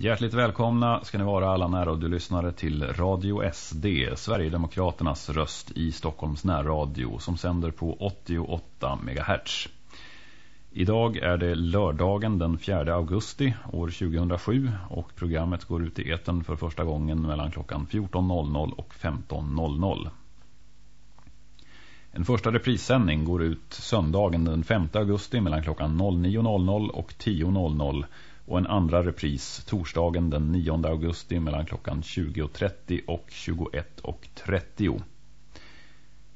Hjärtligt välkomna ska ni vara alla närradiolyssnare till Radio SD, Sverigedemokraternas röst i Stockholms närradio som sänder på 88 MHz. Idag är det lördagen den 4 augusti år 2007 och programmet går ut i eten för första gången mellan klockan 14.00 och 15.00. En första reprissändning går ut söndagen den 5 augusti mellan klockan 09.00 och 10.00 och en andra repris torsdagen den 9 augusti mellan klockan 20.30 och 21.30.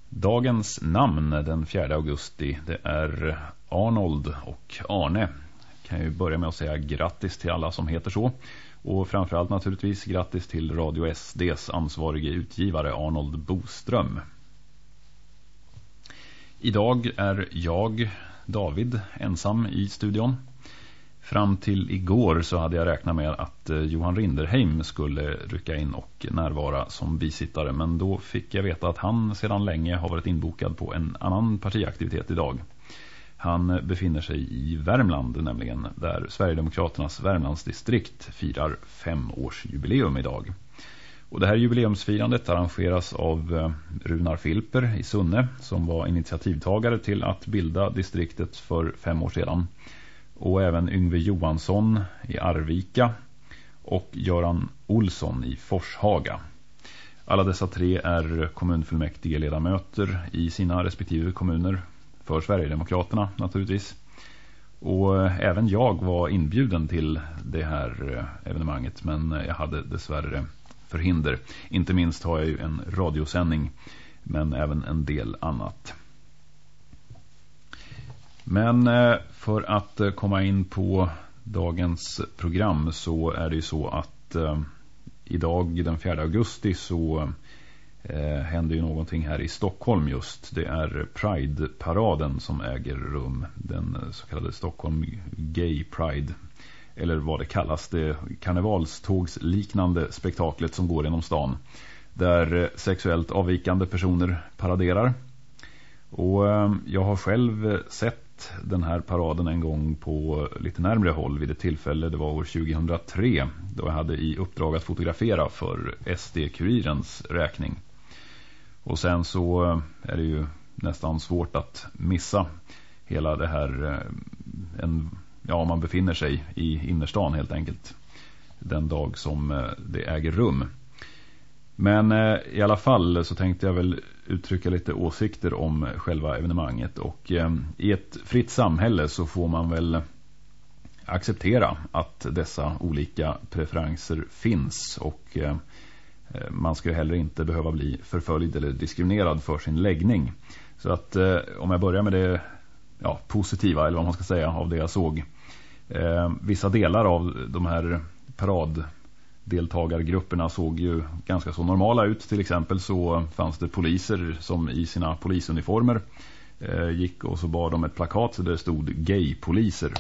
Dagens namn den 4 augusti det är Arnold och Arne. Kan jag ju börja med att säga grattis till alla som heter så. Och framförallt naturligtvis grattis till Radio SDs ansvarige utgivare Arnold Boström. Idag är jag, David, ensam i studion. Fram till igår så hade jag räknat med att eh, Johan Rinderheim skulle rycka in och närvara som bisittare. Men då fick jag veta att han sedan länge har varit inbokad på en annan partiaktivitet idag. Han befinner sig i Värmland nämligen, där Sverigedemokraternas Värmlandsdistrikt firar femårsjubileum idag. Och det här jubileumsfirandet arrangeras av eh, Runar Filper i Sunne som var initiativtagare till att bilda distriktet för fem år sedan och även Yngve Johansson i Arvika och Göran Olsson i Forshaga. Alla dessa tre är kommunfullmäktige ledamöter i sina respektive kommuner för Sverigedemokraterna naturligtvis. Och eh, även jag var inbjuden till det här eh, evenemanget men eh, jag hade dessvärre förhinder. Inte minst har jag ju en radiosändning men även en del annat. Men för att eh, komma in på dagens program så är det ju så att eh, idag den 4 augusti så eh, händer ju någonting här i Stockholm just. Det är Pride-paraden som äger rum. Den eh, så kallade Stockholm Gay Pride. Eller vad det kallas. Det karnevalstågsliknande spektaklet som går genom stan. Där eh, sexuellt avvikande personer paraderar. Och jag har själv sett den här paraden en gång på lite närmre håll vid ett tillfälle. Det var år 2003 då jag hade i uppdrag att fotografera för SD-kurirens räkning. Och sen så eh, är det ju nästan svårt att missa hela det här eh, en, ja, man befinner sig i innerstan helt enkelt den dag som eh, det äger rum. Men i alla fall så tänkte jag väl uttrycka lite åsikter om själva evenemanget. Och ehm, i ett fritt samhälle så får man väl acceptera att dessa olika preferenser finns. Och ehm, eh, man ska ju heller inte behöva bli förföljd eller diskriminerad för sin läggning. Så att eh, om jag börjar med det ja, positiva eller vad man ska säga av det jag såg. Ehm, vissa delar av de här parad deltagargrupperna såg ju ganska så normala ut. Till exempel så fanns det poliser som i sina polisuniformer eh, gick och så bar de ett plakat där det stod gaypoliser.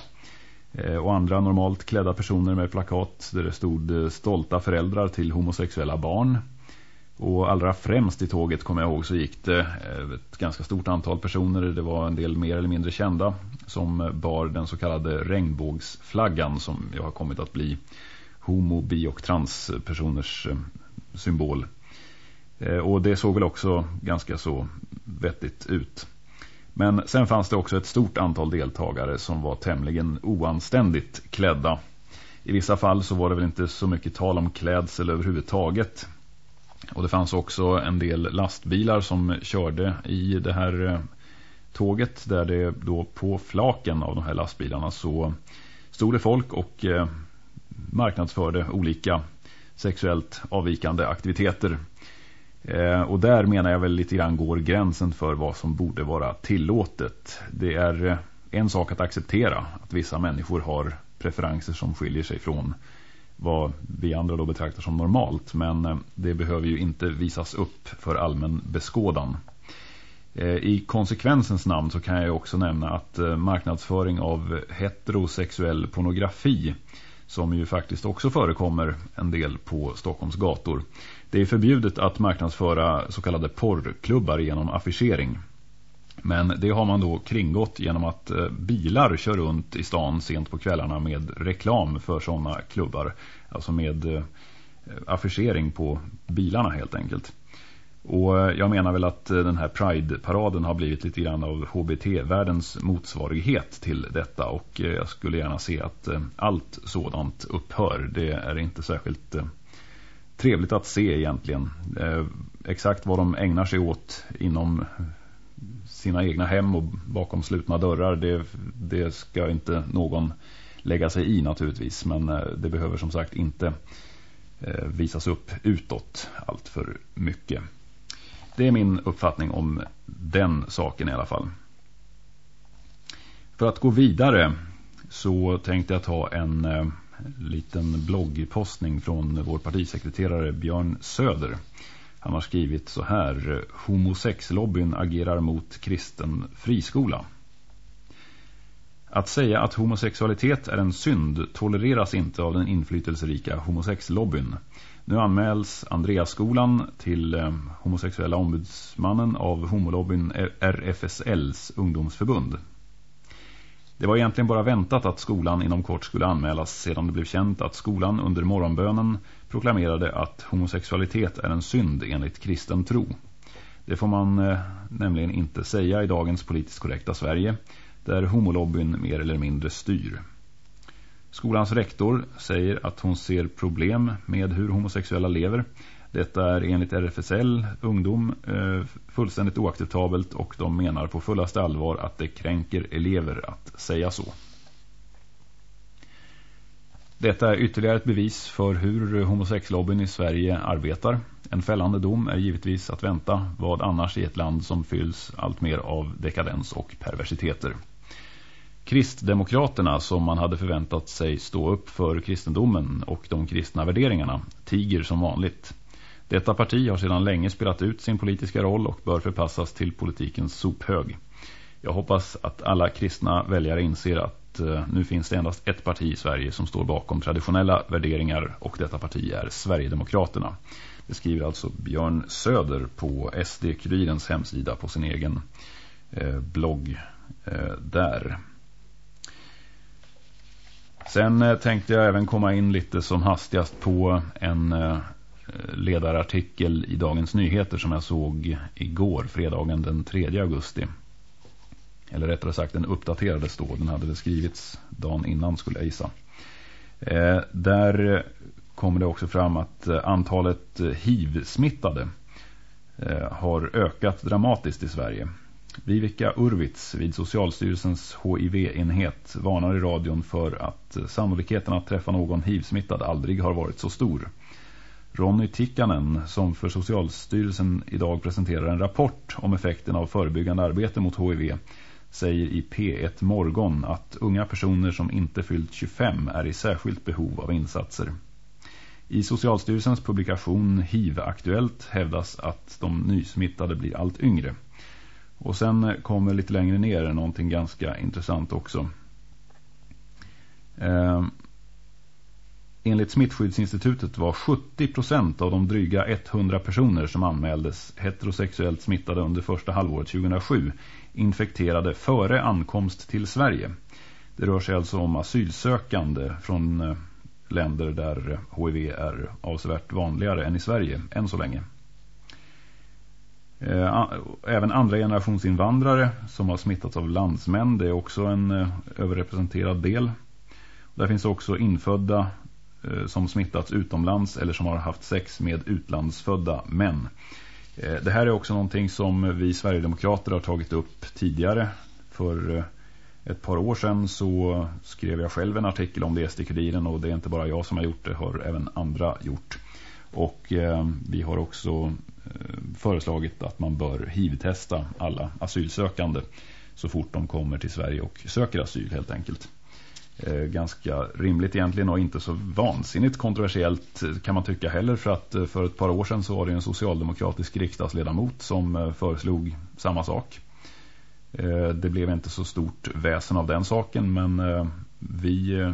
Eh, och andra normalt klädda personer med plakat där det stod eh, stolta föräldrar till homosexuella barn. Och allra främst i tåget kommer jag ihåg så gick det eh, ett ganska stort antal personer. Det var en del mer eller mindre kända som bar den så kallade regnbågsflaggan som jag har kommit att bli homo-, bi- och transpersoners eh, symbol. Eh, och det såg väl också ganska så vettigt ut. Men sen fanns det också ett stort antal deltagare som var tämligen oanständigt klädda. I vissa fall så var det väl inte så mycket tal om klädsel överhuvudtaget. Och det fanns också en del lastbilar som körde i det här eh, tåget där det då på flaken av de här lastbilarna så stod det folk och marknadsförde olika sexuellt avvikande aktiviteter. Eh, och där menar jag väl lite grann går gränsen för vad som borde vara tillåtet. Det är eh, en sak att acceptera att vissa människor har preferenser som skiljer sig från vad vi andra då betraktar som normalt. Men eh, det behöver ju inte visas upp för allmän beskådan. I konsekvensens namn så kan jag också nämna att marknadsföring av heterosexuell pornografi som ju faktiskt också förekommer en del på Stockholms gator. Det är förbjudet att marknadsföra så kallade porrklubbar genom affischering. Men det har man då kringgått genom att eh, bilar kör runt i stan sent på kvällarna med reklam för sådana klubbar. Alltså med eh, affischering på bilarna helt enkelt. Och eh, jag menar väl att eh, den här Pride-paraden har blivit lite grann av HBT-världens motsvarighet till detta. Och eh, jag skulle gärna se att allt sådant upphör. Det är inte särskilt trevligt att se egentligen. Exakt vad de ägnar sig åt inom sina egna hem och bakom slutna dörrar det, det ska inte någon lägga sig i naturligtvis men det behöver som sagt inte visas upp utåt allt för mycket. Det är min uppfattning om den saken i alla fall. För att gå vidare så tänkte jag ta en eh, liten bloggpostning från vår partisekreterare Björn Söder- han har skrivit så här. Eh, homosexlobbyn agerar mot kristen friskola. Att säga att homosexualitet är en synd tolereras inte av den inflytelserika homosexlobbyn. Nu anmäls Andreasskolan till eh, homosexuella ombudsmannen av homolobbyn RFSLs ungdomsförbund. Det var egentligen bara väntat att skolan inom kort skulle anmälas sedan det blev känt att skolan under morgonbönen proklamerade att homosexualitet är en synd enligt kristen tro. Det får man eh, nämligen inte säga i dagens politiskt korrekta Sverige, där homolobbyn mer eller mindre styr. Skolans rektor säger att hon ser problem med hur homosexuella lever. Detta är enligt RFSL ungdom eh, fullständigt oacceptabelt och de menar på fullaste allvar att det kränker elever att säga så. Detta är ytterligare ett bevis för hur homosexlobbyn i Sverige arbetar. En fällande dom är givetvis att vänta vad annars i ett land som fylls allt mer av dekadens och perversiteter. Kristdemokraterna som man hade förväntat sig stå upp för kristendomen och de kristna värderingarna tiger som vanligt. Detta parti har sedan länge spelat ut sin politiska roll och bör förpassas till politikens sophög. Jag hoppas att alla kristna väljare inser att eh, nu finns det endast ett parti i Sverige som står bakom traditionella värderingar och detta parti är Sverigedemokraterna. Det skriver alltså Björn Söder på SD-kurirens hemsida på sin egen eh, blogg eh, där. Sen eh, tänkte jag även komma in lite som hastigast på en eh, ledarartikel i Dagens Nyheter som jag såg igår, fredagen den 3 augusti. Eller rättare sagt den uppdaterades då. Den hade skrivits dagen innan skulle jag gissa. Eh, där kommer det också fram att antalet HIV-smittade har ökat dramatiskt i Sverige. Vivica Urvits vid Socialstyrelsens HIV-enhet varnar i radion för att eh, sannolikheten att träffa någon HIV-smittad aldrig har varit så stor. Ronny Tikkanen som för Socialstyrelsen idag presenterar en rapport om effekten av förebyggande arbete mot HIV säger i P1 Morgon att unga personer som inte fyllt 25 är i särskilt behov av insatser. I Socialstyrelsens publikation HIV-aktuellt hävdas att de nysmittade blir allt yngre. Och sen kommer lite längre ner någonting ganska intressant också. Eh, enligt Smittskyddsinstitutet var 70% av de dryga 100 personer som anmäldes heterosexuellt smittade under första halvåret 2007 infekterade före ankomst till Sverige. Det rör sig alltså om asylsökande från eh, länder där HIV är avsevärt vanligare än i Sverige, än så länge. Eh, även andra generationsinvandrare som har smittats av landsmän, det är också en eh, överrepresenterad del. Där finns också infödda eh, som smittats utomlands eller som har haft sex med utlandsfödda män. Det här är också någonting som vi Sverigedemokrater har tagit upp tidigare. För ett par år sedan så skrev jag själv en artikel om det i SD-kuriren och det är inte bara jag som har gjort det, har även andra gjort. Och vi har också Eh, föreslagit att man bör HIV-testa alla asylsökande så fort de kommer till Sverige och söker asyl helt enkelt. Eh, ganska rimligt egentligen och inte så vansinnigt kontroversiellt eh, kan man tycka heller för att för ett par år sedan så var det en socialdemokratisk riksdagsledamot som föreslog samma sak. Det blev inte så stort väsen av den saken men vi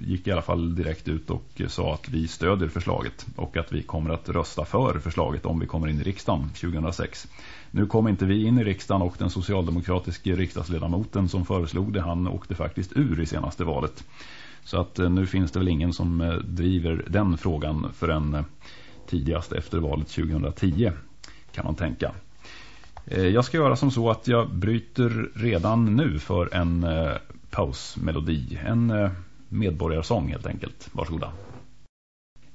gick i alla fall direkt ut och eh, sa att vi stödjer förslaget och att vi kommer att rösta för förslaget om vi kommer in i riksdagen 2006. Nu kom inte vi in i riksdagen och den socialdemokratiska riksdagsledamoten som föreslog det, han åkte faktiskt ur i senaste valet. Så att eh, nu finns det väl ingen som eh, driver den frågan förrän tidigast efter valet 2010 kan man tänka. Jag ska göra som så att jag bryter redan nu för en pausmelodi. En medborgarsång helt enkelt. Varsågoda.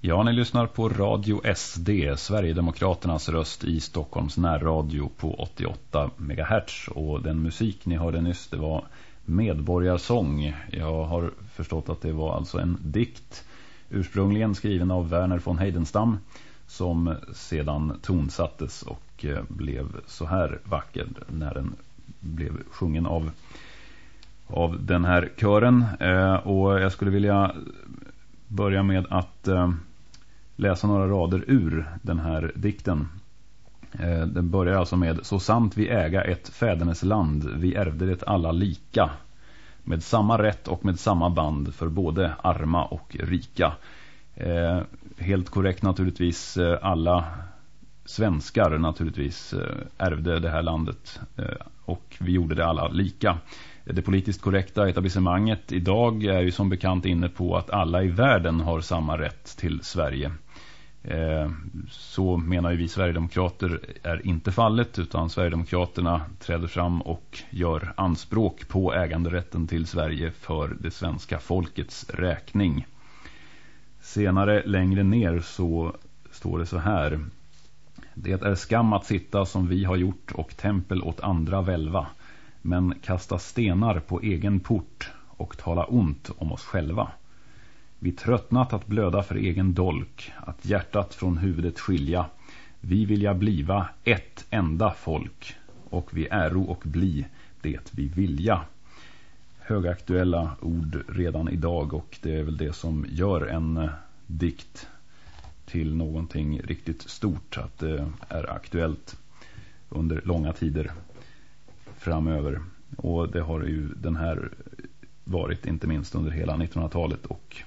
Ja, ni lyssnar på Radio SD, Sverigedemokraternas röst i Stockholms närradio på 88 MHz. Och den musik ni hörde nyss, det var Medborgarsång. Jag har förstått att det var alltså en dikt ursprungligen skriven av Werner von Heidenstam som sedan tonsattes och eh, blev så här vacker när den blev sjungen av, av den här kören. Eh, och jag skulle vilja börja med att eh, läsa några rader ur den här dikten. Eh, den börjar alltså med Så sant vi äga ett fädernesland, vi ärvde det alla lika. Med samma rätt och med samma band för både arma och rika. Helt korrekt naturligtvis alla svenskar naturligtvis ärvde det här landet och vi gjorde det alla lika. Det politiskt korrekta etablissemanget idag är ju som bekant inne på att alla i världen har samma rätt till Sverige. Eh, så menar ju vi Sverigedemokrater är inte fallet utan Sverigedemokraterna träder fram och gör anspråk på äganderätten till Sverige för det svenska folkets räkning. Senare längre ner så står det så här. Det är skam att sitta som vi har gjort och tempel åt andra välva. Men kasta stenar på egen port och tala ont om oss själva. Vi tröttnat att blöda för egen dolk, att hjärtat från huvudet skilja. Vi vilja bliva ett enda folk, och vi äro och bli det vi vilja. Högaktuella ord redan idag och det är väl det som gör en eh, dikt till någonting riktigt stort. Att det är aktuellt under långa tider framöver. Och det har ju den här varit inte minst under hela 1900-talet och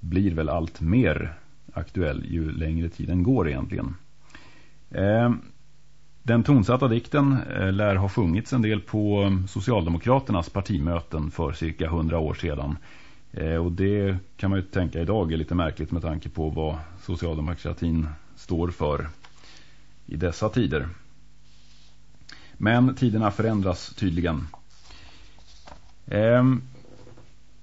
blir väl allt mer aktuell ju längre tiden går egentligen. Eh, den tonsatta dikten eh, lär ha sjungits en del på Socialdemokraternas partimöten för cirka hundra år sedan. Eh, och det kan man ju tänka idag är lite märkligt med tanke på vad socialdemokratin står för i dessa tider. Men tiderna förändras tydligen. Ehm,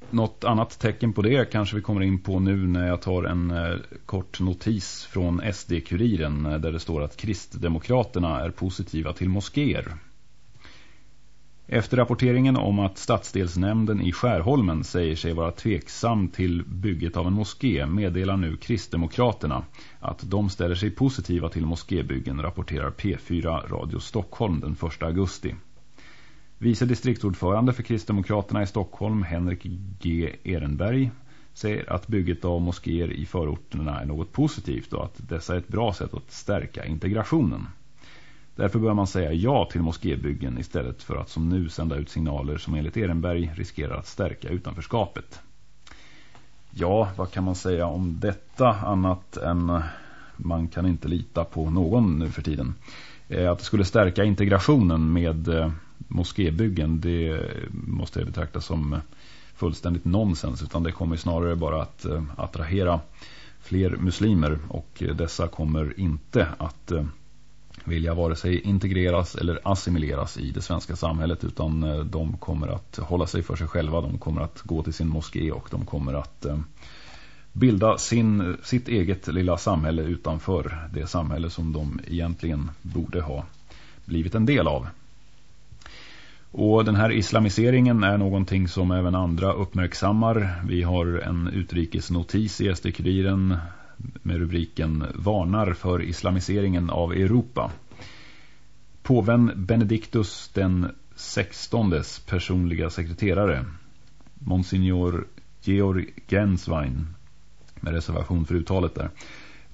något annat tecken på det kanske vi kommer in på nu när jag tar en eh, kort notis från SD-kuriren eh, där det står att kristdemokraterna är positiva till moskéer. Efter rapporteringen om att stadsdelsnämnden i Skärholmen säger sig vara tveksam till bygget av en moské meddelar nu Kristdemokraterna att de ställer sig positiva till moskébyggen rapporterar P4 Radio Stockholm den 1 augusti. Vice distriktsordförande för Kristdemokraterna i Stockholm, Henrik G. Ehrenberg, säger att bygget av moskéer i förorterna är något positivt och att dessa är ett bra sätt att stärka integrationen. Därför bör man säga ja till moskébyggen istället för att som nu sända ut signaler som enligt Ehrenberg riskerar att stärka utanförskapet. Ja, vad kan man säga om detta annat än eh, man kan inte lita på någon nu för tiden. Eh, att det skulle stärka integrationen med eh, moskébyggen det måste jag betrakta som fullständigt nonsens utan det kommer snarare bara att attrahera fler muslimer och dessa kommer inte att vilja vare sig integreras eller assimileras i det svenska samhället utan eh, de kommer att hålla sig för sig själva, de kommer att gå till sin moské och de kommer att eh, bilda sin, sitt eget lilla samhälle utanför det samhälle som de egentligen borde ha blivit en del av. Och den här islamiseringen är någonting som även andra uppmärksammar. Vi har en utrikesnotis i SD-kuriren med rubriken Varnar för islamiseringen av Europa. Påven Benedictus den 16 personliga sekreterare Monsignor Georg Genswein med reservation för uttalet där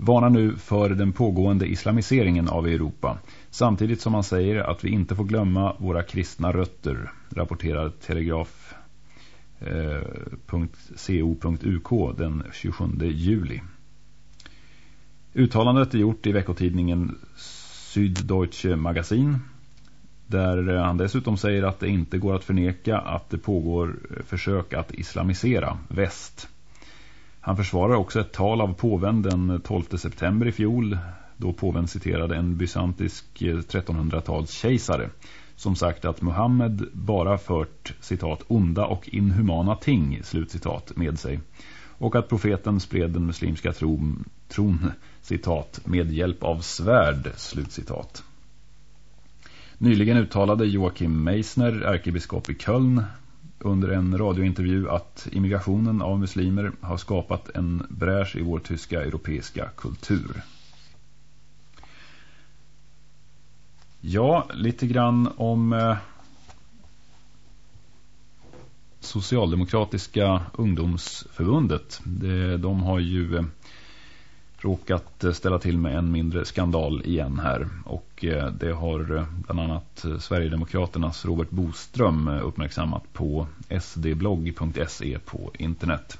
varnar nu för den pågående islamiseringen av Europa. Samtidigt som man säger att vi inte får glömma våra kristna rötter, rapporterar Telegraf.co.uk eh, den 27 juli. Uttalandet är gjort i veckotidningen Süddeutsche Magasin där eh, han dessutom säger att det inte går att förneka att det pågår eh, försök att islamisera väst. Han försvarar också ett tal av påven den 12 september i fjol då påven citerade en bysantisk eh, 1300-tals kejsare som sagt att Muhammed bara fört citat onda och inhumana ting slutcitat med sig och att profeten spred den muslimska tron, tron citat med hjälp av svärd slutcitat. Nyligen uttalade Joachim Meissner, ärkebiskop i Köln, under en radiointervju att immigrationen av muslimer har skapat en bräsch i vår tyska europeiska kultur. Ja, lite grann om eh, Socialdemokratiska ungdomsförbundet. De har ju eh, råkat eh, ställa till med en mindre skandal igen här. Och eh, det har bland annat Sverigedemokraternas Robert Boström uppmärksammat på sdblogg.se på internet.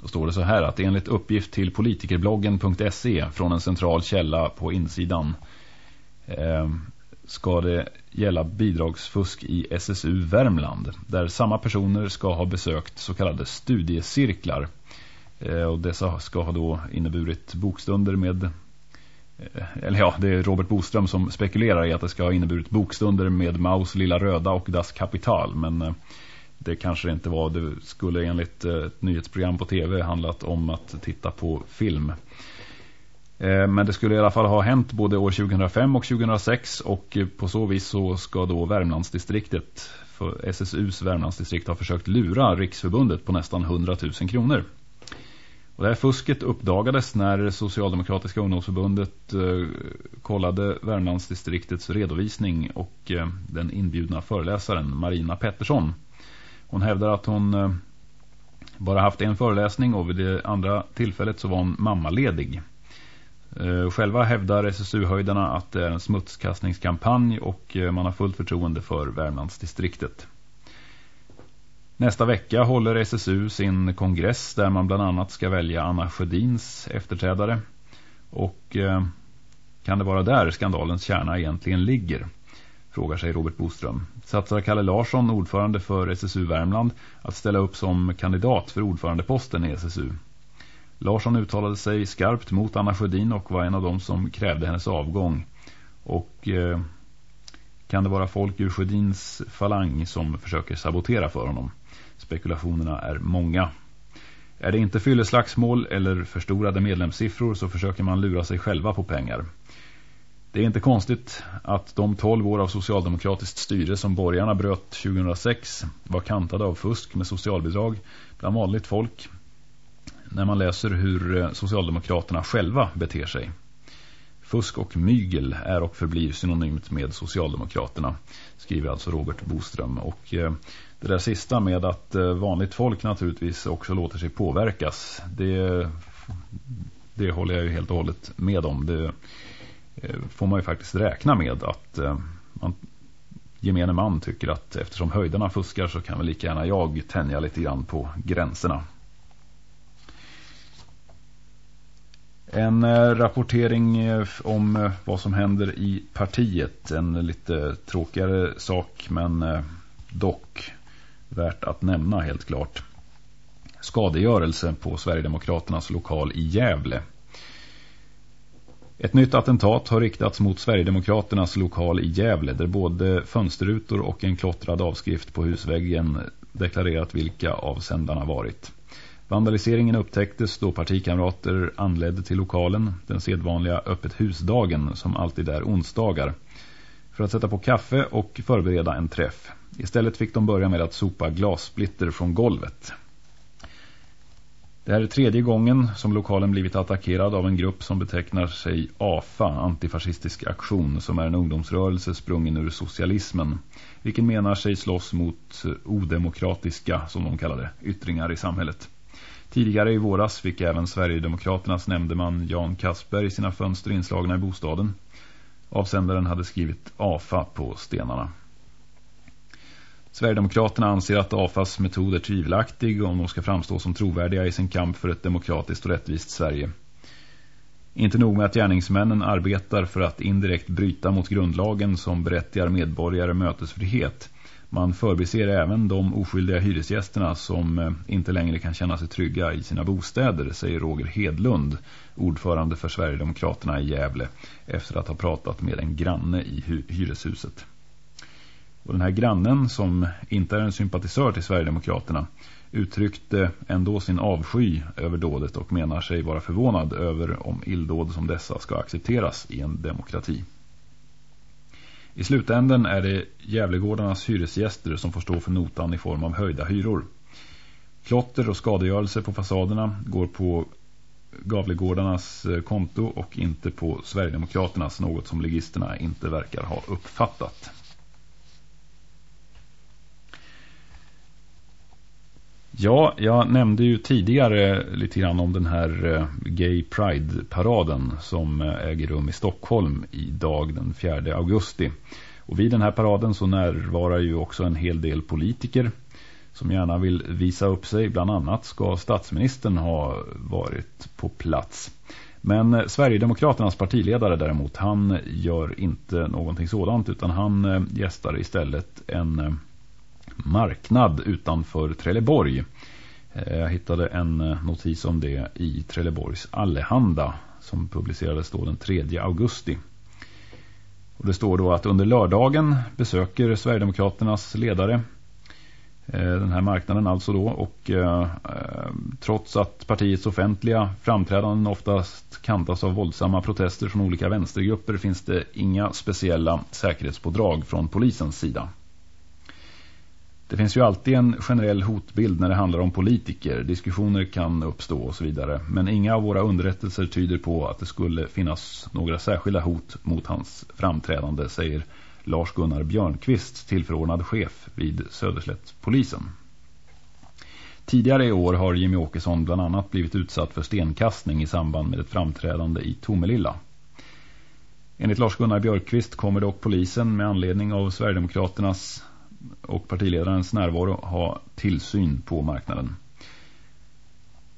Då står det så här att enligt uppgift till politikerbloggen.se från en central källa på insidan eh, ska det gälla bidragsfusk i SSU Värmland där samma personer ska ha besökt så kallade studiecirklar eh, och dessa ska ha då inneburit bokstunder med eh, eller ja, det är Robert Boström som spekulerar i att det ska ha inneburit bokstunder med Maus Lilla Röda och Das Kapital. Men eh, det kanske inte var, det skulle enligt ett nyhetsprogram på tv handlat om att titta på film. Eh, men det skulle i alla fall ha hänt både år 2005 och 2006 och eh, på så vis så ska då Värmlandsdistriktet, för SSUs Värmlandsdistrikt har försökt lura Riksförbundet på nästan 100 000 kronor. Och det här fusket uppdagades när Socialdemokratiska ungdomsförbundet eh, kollade Värmlandsdistriktets redovisning och den inbjudna föreläsaren Marina Pettersson. Hon hävdar att hon bara haft en föreläsning och vid det andra tillfället så var hon mammaledig. Eh, själva hävdar SSU-höjdarna att det är en smutskastningskampanj och eh, man har fullt förtroende för Värmlandsdistriktet. Nästa vecka håller SSU sin kongress där man bland annat ska välja Anna Sjödins efterträdare. Och eh, kan det vara där skandalens kärna egentligen ligger? Frågar sig Robert Boström. Satsar Kalle Larsson, ordförande för SSU Värmland, att ställa upp som kandidat för ordförandeposten i SSU? Larsson uttalade sig skarpt mot Anna Sjödin och var en av dem som krävde hennes avgång. Och eh, kan det vara folk ur Sjödins falang som försöker sabotera för honom? Spekulationerna är många. Är det inte fylleslagsmål eller förstorade medlemssiffror så försöker man lura sig själva på pengar. Det är inte konstigt att de 12 år av socialdemokratiskt styre som borgarna bröt 2006 var kantade av fusk med socialbidrag bland vanligt folk när man läser hur eh, Socialdemokraterna själva beter sig. Fusk och mygel är och förblir synonymt med Socialdemokraterna, skriver alltså Robert Boström. Och eh, det där sista med att eh, vanligt folk naturligtvis också låter sig påverkas, det, det håller jag ju helt och hållet med om. Det får man ju faktiskt räkna med att man, gemene man tycker att eftersom höjderna fuskar så kan väl lika gärna jag tänja lite grann på gränserna. En eh, rapportering eh, om eh, vad som händer i partiet. En lite tråkigare sak men dock värt att nämna helt klart. Skadegörelse på Sverigedemokraternas lokal i Gävle. Ett nytt attentat har riktats mot Sverigedemokraternas lokal i Gävle där både fönsterrutor och en klottrad avskrift på husväggen deklarerat vilka avsändarna varit. Vandaliseringen upptäcktes då partikamrater anledde till lokalen, den sedvanliga öppet husdagen som alltid är onsdagar, för att sätta på kaffe och förbereda en träff. Istället fick de börja med att sopa glassplitter från golvet. Det här är tredje gången som lokalen blivit attackerad av en grupp som betecknar sig AFA, Antifascistisk aktion, som är en ungdomsrörelse sprungen ur socialismen, vilken menar sig slåss mot odemokratiska, som de kallar det, yttringar i samhället. Tidigare i våras fick även Sverigedemokraternas nämndeman Jan Kasper sina fönster inslagna i bostaden. Avsändaren hade skrivit AFA på stenarna. Sverigedemokraterna anser att AFAs metod är tvivelaktig om de ska framstå som trovärdiga i sin kamp för ett demokratiskt och rättvist Sverige. Inte nog med att gärningsmännen arbetar för att indirekt bryta mot grundlagen som berättigar medborgare mötesfrihet. Man förbiser även de oskyldiga hyresgästerna som eh, inte längre kan känna sig trygga i sina bostäder, säger Roger Hedlund, ordförande för Sverigedemokraterna i Gävle, efter att ha pratat med en granne i hyreshuset. Och den här grannen, som inte är en sympatisör till Sverigedemokraterna, uttryckte ändå sin avsky över dådet och menar sig vara förvånad över om illdåd som dessa ska accepteras i en demokrati. I slutänden är det Gävlegårdarnas hyresgäster som får stå för notan i form av höjda hyror. Klotter och skadegörelse på fasaderna går på Gavlegårdarnas eh, konto och inte på Sverigedemokraternas, något som legisterna inte verkar ha uppfattat. Ja, jag nämnde ju tidigare lite grann om den här eh, Gay Pride-paraden som eh, äger rum i Stockholm idag den 4 augusti. Och vid den här paraden så närvarar ju också en hel del politiker som gärna vill visa upp sig. Bland annat ska statsministern ha varit på plats. Men eh, Sverigedemokraternas partiledare däremot, han gör inte någonting sådant utan han gästar istället en marknad utanför Trelleborg. Eh, jag hittade en eh, notis om det i Trelleborgs Allehanda som publicerades då den 3 augusti. Och det står då att under lördagen besöker Sverigedemokraternas ledare eh, den här marknaden alltså då och eh, trots att partiets offentliga framträdanden oftast kantas av våldsamma protester från olika vänstergrupper finns det inga speciella säkerhetspådrag från polisens sida. Det finns ju alltid en generell hotbild när det handlar om politiker. Diskussioner kan uppstå och så vidare. Men inga av våra underrättelser tyder på att det skulle finnas några särskilda hot mot hans framträdande, säger Lars-Gunnar Björnqvist, tillförordnad chef vid Söderslättspolisen. Tidigare i år har Jimmy Åkesson bland annat blivit utsatt för stenkastning i samband med ett framträdande i Tomelilla. Enligt Lars-Gunnar Björkqvist kommer dock polisen med anledning av Sverigedemokraternas och partiledarens närvaro ha tillsyn på marknaden.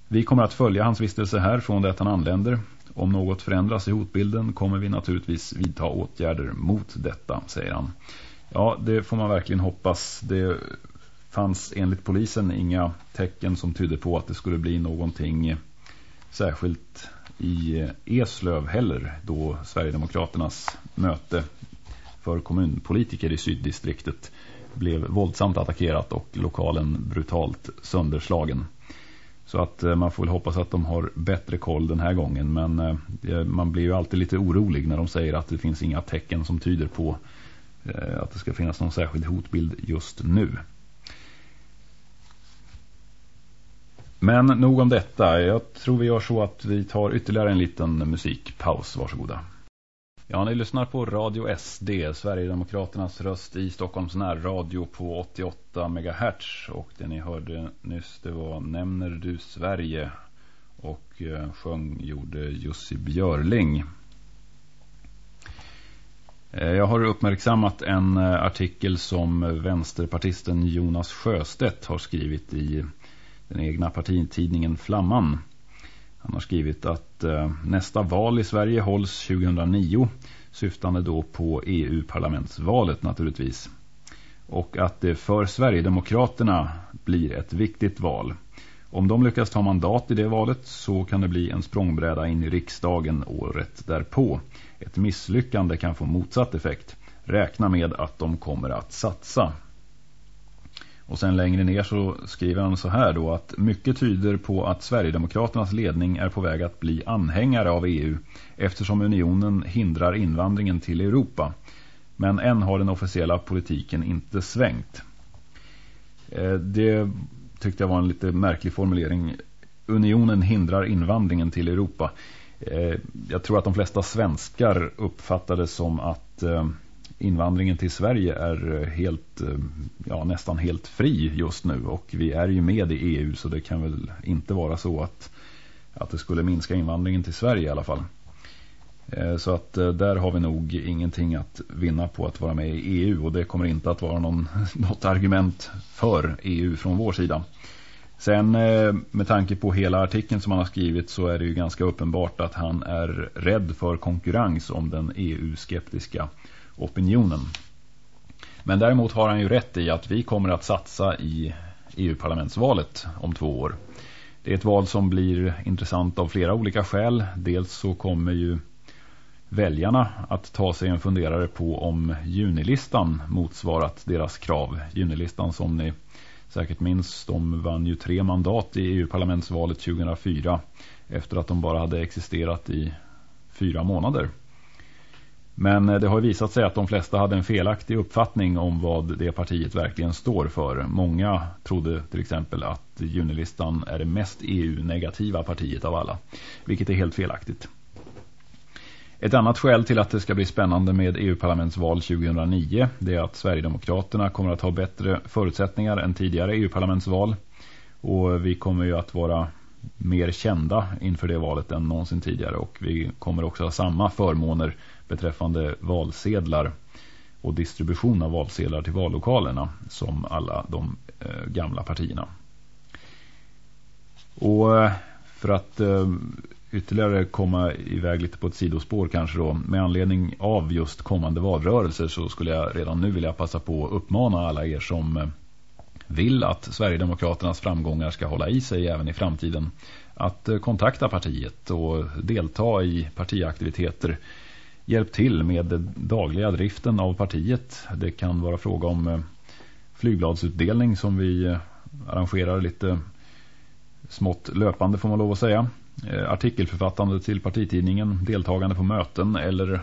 Vi kommer att följa hans vistelse här från det att han anländer. Om något förändras i hotbilden kommer vi naturligtvis vidta åtgärder mot detta, säger han. Ja, det får man verkligen hoppas. Det fanns enligt polisen inga tecken som tydde på att det skulle bli någonting särskilt i Eslöv heller då Sverigedemokraternas möte för kommunpolitiker i syddistriktet blev våldsamt attackerat och lokalen brutalt sönderslagen. Så att eh, man får väl hoppas att de har bättre koll den här gången. Men eh, man blir ju alltid lite orolig när de säger att det finns inga tecken som tyder på eh, att det ska finnas någon särskild hotbild just nu. Men nog om detta. Jag tror vi gör så att vi tar ytterligare en liten musikpaus. Varsågoda. Ja, ni lyssnar på Radio SD, Sverigedemokraternas röst i Stockholms närradio på 88 MHz. Och det ni hörde nyss, det var Nämner du Sverige? Och eh, sjöng gjorde Jussi Björling. Eh, jag har uppmärksammat en eh, artikel som vänsterpartisten Jonas Sjöstedt har skrivit i den egna partitidningen Flamman. Han har skrivit att eh, nästa val i Sverige hålls 2009 syftande då på EU-parlamentsvalet naturligtvis. Och att det för Sverigedemokraterna blir ett viktigt val. Om de lyckas ta mandat i det valet så kan det bli en språngbräda in i riksdagen året därpå. Ett misslyckande kan få motsatt effekt. Räkna med att de kommer att satsa. Och sen längre ner så skriver han så här då att mycket tyder på att Sverigedemokraternas ledning är på väg att bli anhängare av EU eftersom unionen hindrar invandringen till Europa. Men än har den officiella politiken inte svängt. Eh, det tyckte jag var en lite märklig formulering. Unionen hindrar invandringen till Europa. Eh, jag tror att de flesta svenskar uppfattade som att eh, invandringen till Sverige är eh, helt, eh, ja, nästan helt fri just nu och vi är ju med i EU så det kan väl inte vara så att, att det skulle minska invandringen till Sverige i alla fall. Eh, så att där har vi nog ingenting att vinna på att vara med i EU och det kommer inte att vara någon, något argument för EU från vår sida. Sen med tanke på hela artikeln som han har skrivit så är det ju ganska uppenbart att han är rädd för konkurrens om den EU-skeptiska opinionen. Men däremot har han ju rätt i att vi kommer att satsa i EU-parlamentsvalet om två år. Det är ett val som blir intressant av flera olika skäl. Dels så kommer ju väljarna att ta sig en funderare på om junilistan motsvarat deras krav. Junilistan som ni säkert minns, de vann ju tre mandat i EU-parlamentsvalet 2004 efter att de bara hade existerat i fyra månader. Men eh, det har visat sig att de flesta hade en felaktig uppfattning om vad det partiet verkligen står för. Många trodde till exempel att junilistan är det mest EU-negativa partiet av alla, vilket är helt felaktigt. Ett annat skäl till att det ska bli spännande med EU-parlamentsval 2009 det är att Sverigedemokraterna kommer att ha bättre förutsättningar än tidigare EU-parlamentsval. Och vi kommer ju att vara mer kända inför det valet än någonsin tidigare och vi kommer också ha samma förmåner beträffande valsedlar och distribution av valsedlar till vallokalerna som alla de eh, gamla partierna. Och eh, för att eh, ytterligare komma iväg lite på ett sidospår kanske då. Med anledning av just kommande valrörelser så skulle jag redan nu vilja passa på att uppmana alla er som eh, vill att Sverigedemokraternas framgångar ska hålla i sig även i framtiden att eh, kontakta partiet och delta i partiaktiviteter. Hjälp till med den dagliga driften av partiet. Det kan vara fråga om eh, flygbladsutdelning som vi eh, arrangerar lite smått löpande får man lov att säga. Artikelförfattande till partitidningen, deltagande på möten eller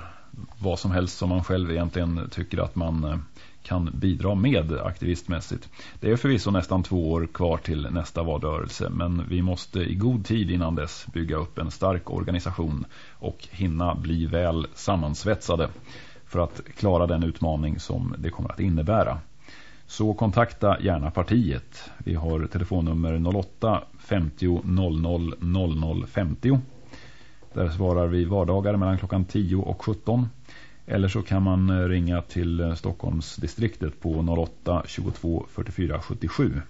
vad som helst som man själv egentligen tycker att man kan bidra med aktivistmässigt. Det är förvisso nästan två år kvar till nästa valrörelse men vi måste i god tid innan dess bygga upp en stark organisation och hinna bli väl sammansvetsade för att klara den utmaning som det kommer att innebära. Så kontakta gärna partiet. Vi har telefonnummer 08 50 00 00 50. Där svarar vi vardagar mellan klockan 10 och 17. Eller så kan man eh, ringa till eh, Stockholmsdistriktet på 08 22 44 77.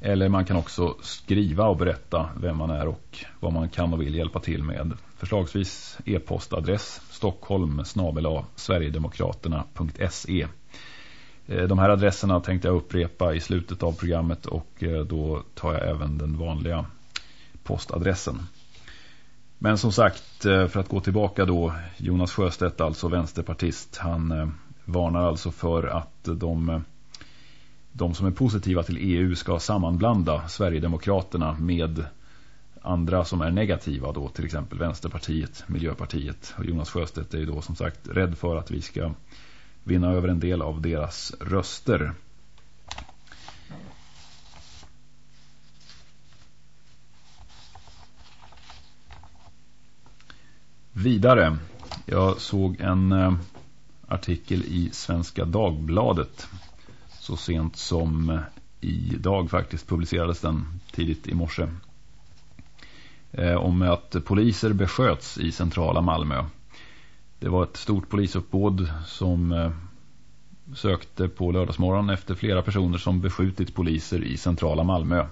Eller man kan också skriva och berätta vem man är och vad man kan och vill hjälpa till med. Förslagsvis e-postadress stockholm sverigedemokraterna.se eh, de här adresserna tänkte jag upprepa i slutet av programmet och då tar jag även den vanliga postadressen. Men som sagt, eh, för att gå tillbaka då, Jonas Sjöstedt, alltså vänsterpartist, han eh, varnar alltså för att de, eh, de som är positiva till EU ska sammanblanda Sverigedemokraterna med andra som är negativa då, till exempel Vänsterpartiet, Miljöpartiet. Och Jonas Sjöstedt är ju då som sagt rädd för att vi ska vinna över en del av deras röster. Vidare, jag såg en eh, artikel i Svenska Dagbladet så sent som eh, idag faktiskt publicerades den tidigt i morse. Eh, om att poliser besköts i centrala Malmö. Det var ett stort polisuppbåd som eh, sökte på lördagsmorgon efter flera personer som beskjutit poliser i centrala Malmö.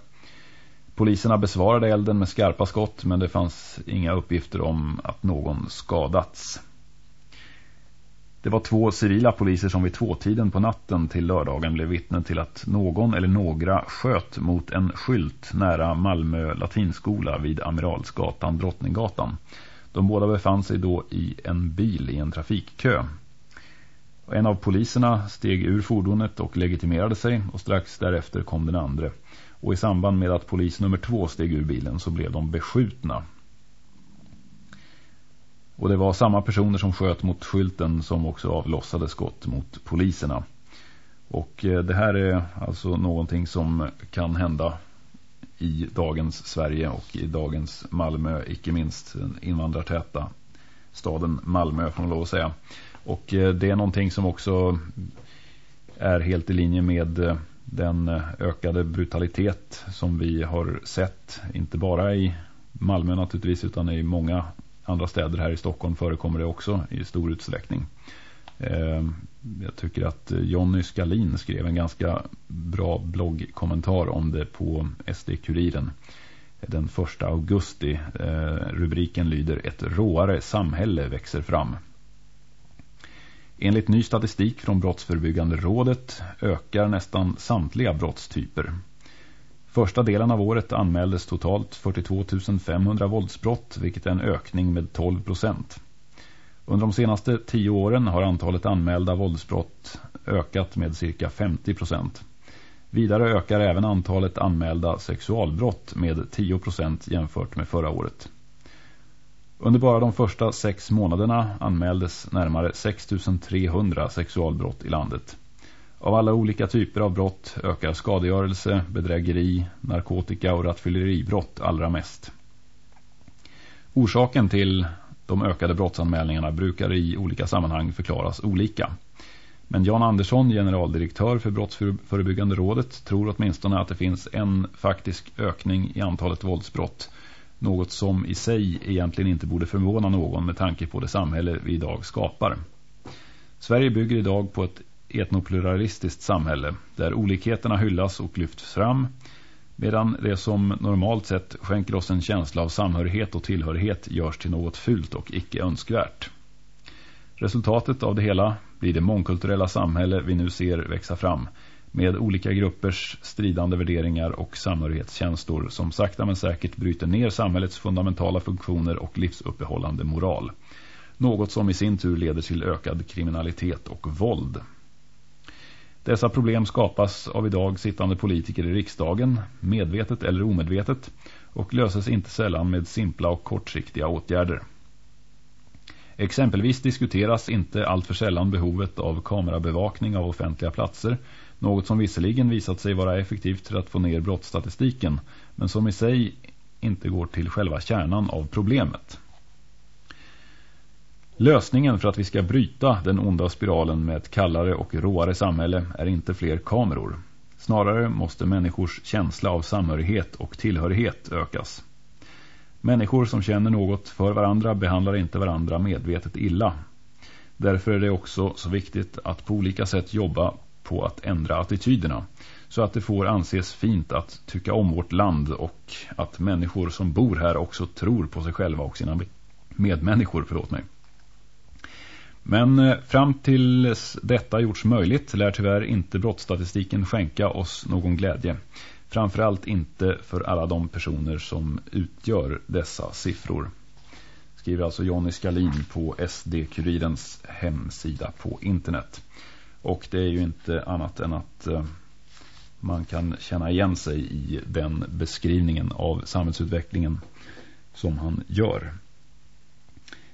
Poliserna besvarade elden med skarpa skott men det fanns inga uppgifter om att någon skadats. Det var två civila poliser som vid tvåtiden på natten till lördagen blev vittnen till att någon eller några sköt mot en skylt nära Malmö latinskola vid Amiralsgatan Drottninggatan. De båda befann sig då i en bil i en trafikkö. En av poliserna steg ur fordonet och legitimerade sig och strax därefter kom den andra. Och i samband med att polis nummer två steg ur bilen så blev de beskjutna. Och det var samma personer som sköt mot skylten som också avlossade skott mot poliserna. Och eh, det här är alltså någonting som kan hända i dagens Sverige och i dagens Malmö, icke minst den invandrartäta staden Malmö får man lov att säga. Och eh, det är någonting som också är helt i linje med eh, den eh, ökade brutalitet som vi har sett, inte bara i Malmö naturligtvis utan i många andra städer här i Stockholm förekommer det också i stor utsträckning. Eh, jag tycker att Jonny Skalin skrev en ganska bra bloggkommentar om det på SD-kuriren den 1 augusti. Eh, rubriken lyder Ett råare samhälle växer fram. Enligt ny statistik från Brottsförebyggande rådet ökar nästan samtliga brottstyper. Första delen av året anmäldes totalt 42 500 våldsbrott vilket är en ökning med 12 procent. Under de senaste tio åren har antalet anmälda våldsbrott ökat med cirka 50 procent. Vidare ökar även antalet anmälda sexualbrott med 10 procent jämfört med förra året. Under bara de första sex månaderna anmäldes närmare 6 300 sexualbrott i landet. Av alla olika typer av brott ökar skadegörelse, bedrägeri, narkotika och rattfylleribrott allra mest. Orsaken till de ökade brottsanmälningarna brukar i olika sammanhang förklaras olika. Men Jan Andersson, generaldirektör för Brottsförebyggande rådet, tror åtminstone att det finns en faktisk ökning i antalet våldsbrott. Något som i sig egentligen inte borde förvåna någon med tanke på det samhälle vi idag skapar. Sverige bygger idag på ett etnopluralistiskt samhälle där olikheterna hyllas och lyfts fram medan det som normalt sett skänker oss en känsla av samhörighet och tillhörighet görs till något fult och icke önskvärt. Resultatet av det hela blir det mångkulturella samhälle vi nu ser växa fram med olika gruppers stridande värderingar och samhörighetstjänster som sakta men säkert bryter ner samhällets fundamentala funktioner och livsuppehållande moral. Något som i sin tur leder till ökad kriminalitet och våld. Dessa problem skapas av idag sittande politiker i riksdagen, medvetet eller omedvetet, och löses inte sällan med simpla och kortsiktiga åtgärder. Exempelvis diskuteras inte alltför sällan behovet av kamerabevakning av offentliga platser, något som visserligen visat sig vara effektivt för att få ner brottsstatistiken, men som i sig inte går till själva kärnan av problemet. Lösningen för att vi ska bryta den onda spiralen med ett kallare och råare samhälle är inte fler kameror. Snarare måste människors känsla av samhörighet och tillhörighet ökas. Människor som känner något för varandra behandlar inte varandra medvetet illa. Därför är det också så viktigt att på olika sätt jobba på att ändra attityderna så att det får anses fint att tycka om vårt land och att människor som bor här också tror på sig själva och sina medmänniskor, förlåt mig. Men eh, fram till detta gjorts möjligt lär tyvärr inte brottsstatistiken skänka oss någon glädje. Framförallt inte för alla de personer som utgör dessa siffror. Skriver alltså Jonny Skalin på SD-kurirens hemsida på internet. Och det är ju inte annat än att eh, man kan känna igen sig i den beskrivningen av samhällsutvecklingen som han gör.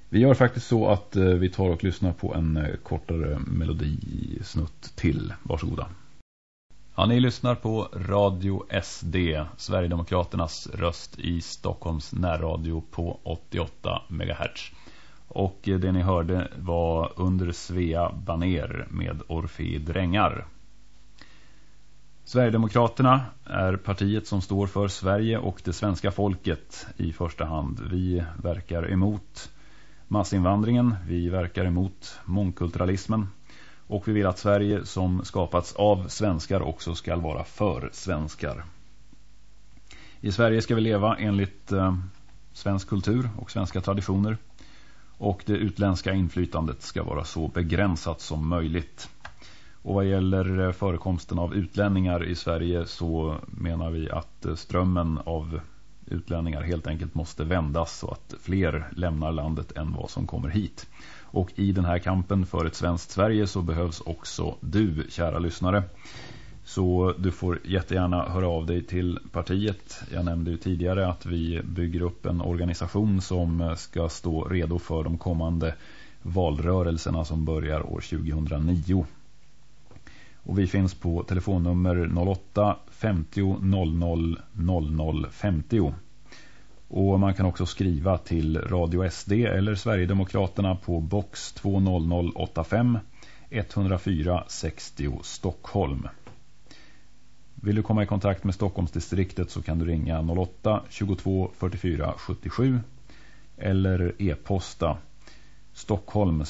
Vi gör faktiskt så att eh, vi tar och lyssnar på en eh, kortare melodisnutt till. Varsågoda. Ja, ni lyssnar på Radio SD, Sverigedemokraternas röst i Stockholms närradio på 88 MHz. Och det ni hörde var Under Svea Baner med Orfei Drängar. Sverigedemokraterna är partiet som står för Sverige och det svenska folket i första hand. Vi verkar emot massinvandringen, vi verkar emot mångkulturalismen och vi vill att Sverige som skapats av svenskar också ska vara för svenskar. I Sverige ska vi leva enligt eh, svensk kultur och svenska traditioner och det utländska inflytandet ska vara så begränsat som möjligt. Och vad gäller eh, förekomsten av utlänningar i Sverige så menar vi att eh, strömmen av utlänningar helt enkelt måste vändas så att fler lämnar landet än vad som kommer hit. Och i den här kampen för ett svenskt Sverige så behövs också du, kära lyssnare. Så du får jättegärna höra av dig till partiet. Jag nämnde ju tidigare att vi bygger upp en organisation som eh, ska stå redo för de kommande valrörelserna som börjar år 2009. Och vi finns på telefonnummer 08 50 00 00 50. Och man kan också skriva till Radio SD eller Sverigedemokraterna på box 20085 104 60 Stockholm. Vill du komma i kontakt med Stockholmsdistriktet så kan du ringa 08 22 44 77 eller e-posta stockholm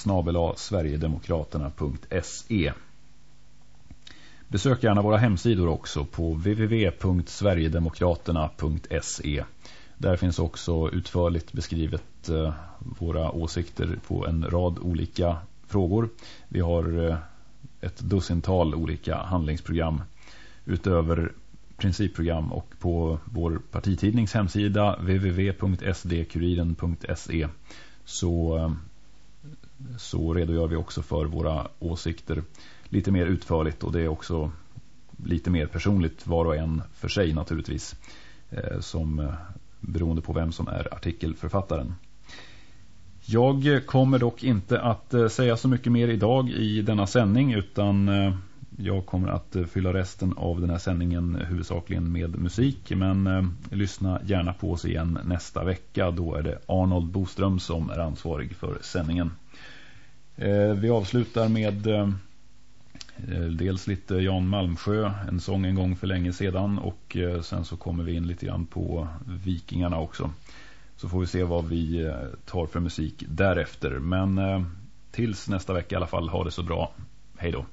sverigedemokraterna.se Besök gärna våra hemsidor också på www.sverigedemokraterna.se Där finns också utförligt beskrivet eh, våra åsikter på en rad olika frågor. Vi har eh, ett dussintal olika handlingsprogram utöver principprogram och på vår partitidnings hemsida www.sdkuriren.se så, så redogör vi också för våra åsikter lite mer utförligt och det är också lite mer personligt var och en för sig naturligtvis eh, som eh, beroende på vem som är artikelförfattaren. Jag kommer dock inte att eh, säga så mycket mer idag i denna sändning utan jag kommer att eh, fylla resten av den här sändningen huvudsakligen med musik men eh, lyssna gärna på oss igen nästa vecka. Då är det Arnold Boström som är ansvarig för sändningen. Eh, vi avslutar med eh, eh dels lite Jan Malmsjö, en sång en gång för länge sedan och eh, sen så kommer vi in lite grann på Vikingarna också. Så får vi se vad vi eh, tar för musik därefter. Men eh, tills nästa vecka i alla fall, ha det så bra. Hej då!